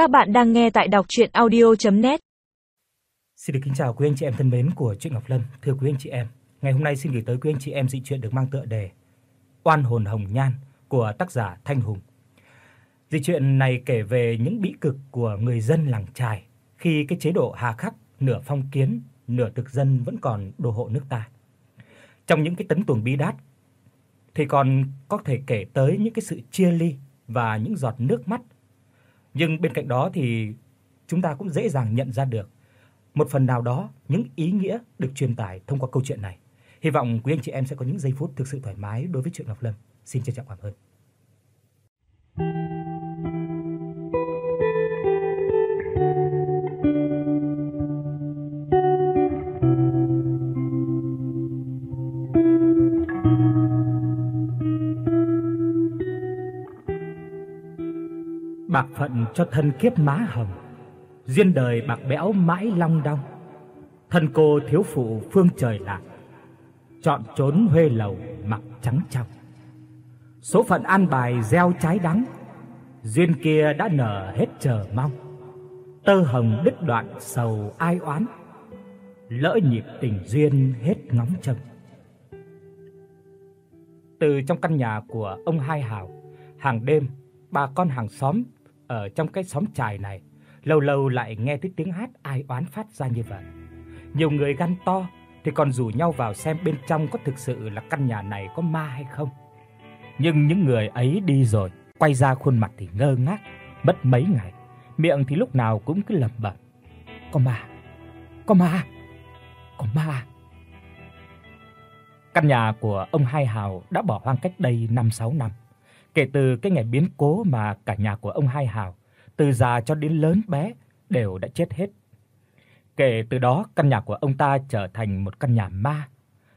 Các bạn đang nghe tại đọc audio net Xin được kính chào quý anh chị em thân mến của truyện Ngọc Lâm. Thưa quý anh chị em, ngày hôm nay xin gửi tới quý anh chị em dị truyện được mang tựa đề Oan hồn hồng nhan của tác giả Thanh Hùng. Dị truyện này kể về những bĩ cực của người dân làng trài khi cái chế độ hà khắc nửa phong kiến, nửa thực dân vẫn còn đô hộ nước ta. Trong những cái tấn tuồng bí đát thì còn có thể kể tới những cái sự chia ly và những giọt nước mắt. Nhưng bên cạnh đó thì chúng ta cũng dễ dàng nhận ra được một phần nào đó những ý nghĩa được truyền tải thông qua câu chuyện này. Hy vọng quý anh chị em sẽ có những giây phút thực sự thoải mái đối với chuyện Ngọc Lâm. Xin trân trọng cảm ơn. Bạc phận cho thân kiếp má hồng, duyên đời bạc bẽo mãi long đong. Thân cô thiếu phụ phương trời lạc, chọn trốn huê lầu mặc trắng trong. Số phận an bài gieo trái đắng, duyên kia đã nở hết chờ mong. Tơ hồng đứt đoạn sầu ai oán, lỡ nhịp tình duyên hết ngóng trông. Từ trong căn nhà của ông Hai Hào, hàng đêm bà con hàng xóm ở trong cái xóm trài này lâu lâu lại nghe thấy tiếng hát ai oán phát ra như vậy. Nhiều người gan to thì còn rủ nhau vào xem bên trong có thực sự là căn nhà này có ma hay không. Nhưng những người ấy đi rồi, quay ra khuôn mặt thì ngơ ngác, mất mấy ngày, miệng thì lúc nào cũng cứ lẩm bẩm: "Có ma, có ma, có ma." Căn nhà của ông Hai Hào đã bỏ hoang cách đây 5-6 năm. Kể từ cái ngày biến cố mà cả nhà của ông Hai Hào, từ già cho đến lớn bé đều đã chết hết. Kể từ đó, căn nhà của ông ta trở thành một căn nhà ma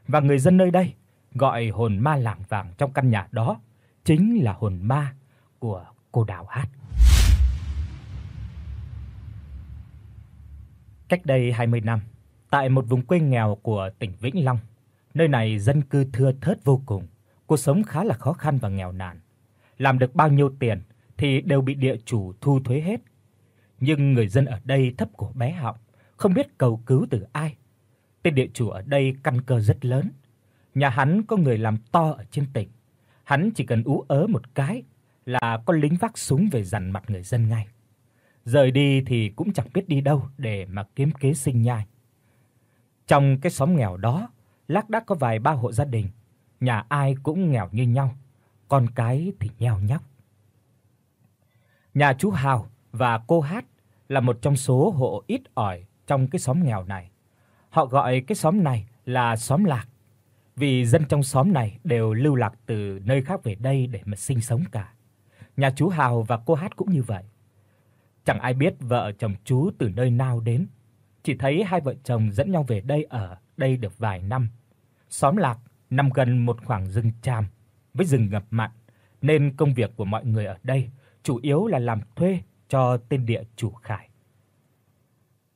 và người dân nơi đây gọi hồn ma lảng vảng trong căn nhà đó chính là hồn ma của cô Đào Hát. Cách đây 20 năm, tại một vùng quê nghèo của tỉnh Vĩnh Long, nơi này dân cư thưa thớt vô cùng, cuộc sống khá là khó khăn và nghèo nàn. Làm được bao nhiêu tiền thì đều bị địa chủ thu thuế hết. Nhưng người dân ở đây thấp cổ bé họng, không biết cầu cứu từ ai. Tên địa chủ ở đây căn cơ rất lớn. Nhà hắn có người làm to ở trên tỉnh. Hắn chỉ cần ú ớ một cái là có lính vác súng về dằn mặt người dân ngay. Rời đi thì cũng chẳng biết đi đâu để mà kiếm kế sinh nhai. Trong cái xóm nghèo đó, lác đác có vài ba hộ gia đình, nhà ai cũng nghèo như nhau, con cái thì nheo nhóc. Nhà chú Hào và cô Hát là một trong số hộ ít ỏi trong cái xóm nghèo này. Họ gọi cái xóm này là xóm lạc, vì dân trong xóm này đều lưu lạc từ nơi khác về đây để mà sinh sống cả. Nhà chú Hào và cô Hát cũng như vậy. Chẳng ai biết vợ chồng chú từ nơi nào đến, chỉ thấy hai vợ chồng dẫn nhau về đây ở đây được vài năm. Xóm lạc nằm gần một khoảng rừng tràm với rừng ngập mặn, nên công việc của mọi người ở đây chủ yếu là làm thuê cho tên địa chủ Khải.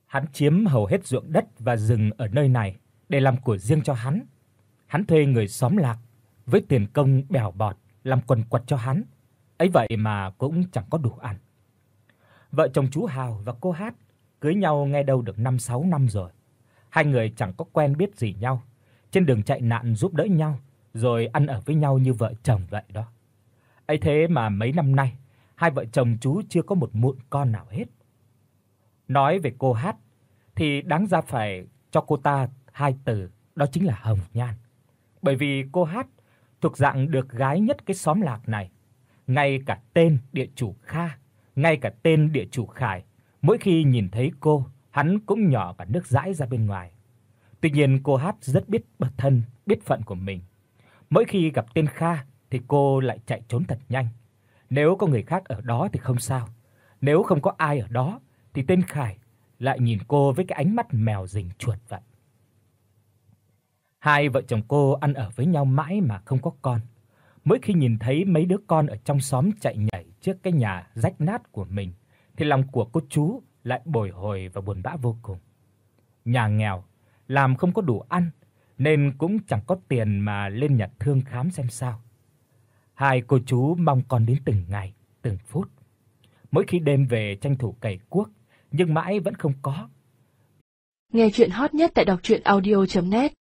Hắn chiếm hầu hết ruộng đất và rừng ở nơi này để làm của riêng cho hắn. Hắn thuê người xóm lạc với tiền công bèo bọt làm quần quật cho hắn. Ấy vậy mà cũng chẳng có đủ ăn. Vợ chồng chú Hào và cô Hát cưới nhau ngay đâu được 5 6 năm rồi. Hai người chẳng có quen biết gì nhau, trên đường chạy nạn giúp đỡ nhau rồi ăn ở với nhau như vợ chồng vậy đó. Ấy thế mà mấy năm nay, hai vợ chồng chú chưa có một mụn con nào hết. Nói về cô Hát thì đáng ra phải cho cô ta hai từ, đó chính là hồng nhan. Bởi vì cô Hát thuộc dạng được gái nhất cái xóm lạc này, ngay cả tên địa chủ Kha, ngay cả tên địa chủ Khải, mỗi khi nhìn thấy cô, hắn cũng nhỏ cả nước dãi ra bên ngoài. Tuy nhiên cô Hát rất biết bản thân, biết phận của mình. Mỗi khi gặp tên Kha thì cô lại chạy trốn thật nhanh. Nếu có người khác ở đó thì không sao. Nếu không có ai ở đó thì tên Khải lại nhìn cô với cái ánh mắt mèo rình chuột vậy. Hai vợ chồng cô ăn ở với nhau mãi mà không có con. Mỗi khi nhìn thấy mấy đứa con ở trong xóm chạy nhảy trước cái nhà rách nát của mình thì lòng của cô chú lại bồi hồi và buồn bã vô cùng. Nhà nghèo, làm không có đủ ăn nên cũng chẳng có tiền mà lên nhà thương khám xem sao. Hai cô chú mong con đến từng ngày, từng phút. mỗi khi đêm về tranh thủ cày cuốc, nhưng mãi vẫn không có. Nghe truyện hot nhất tại doctruyenaudio.net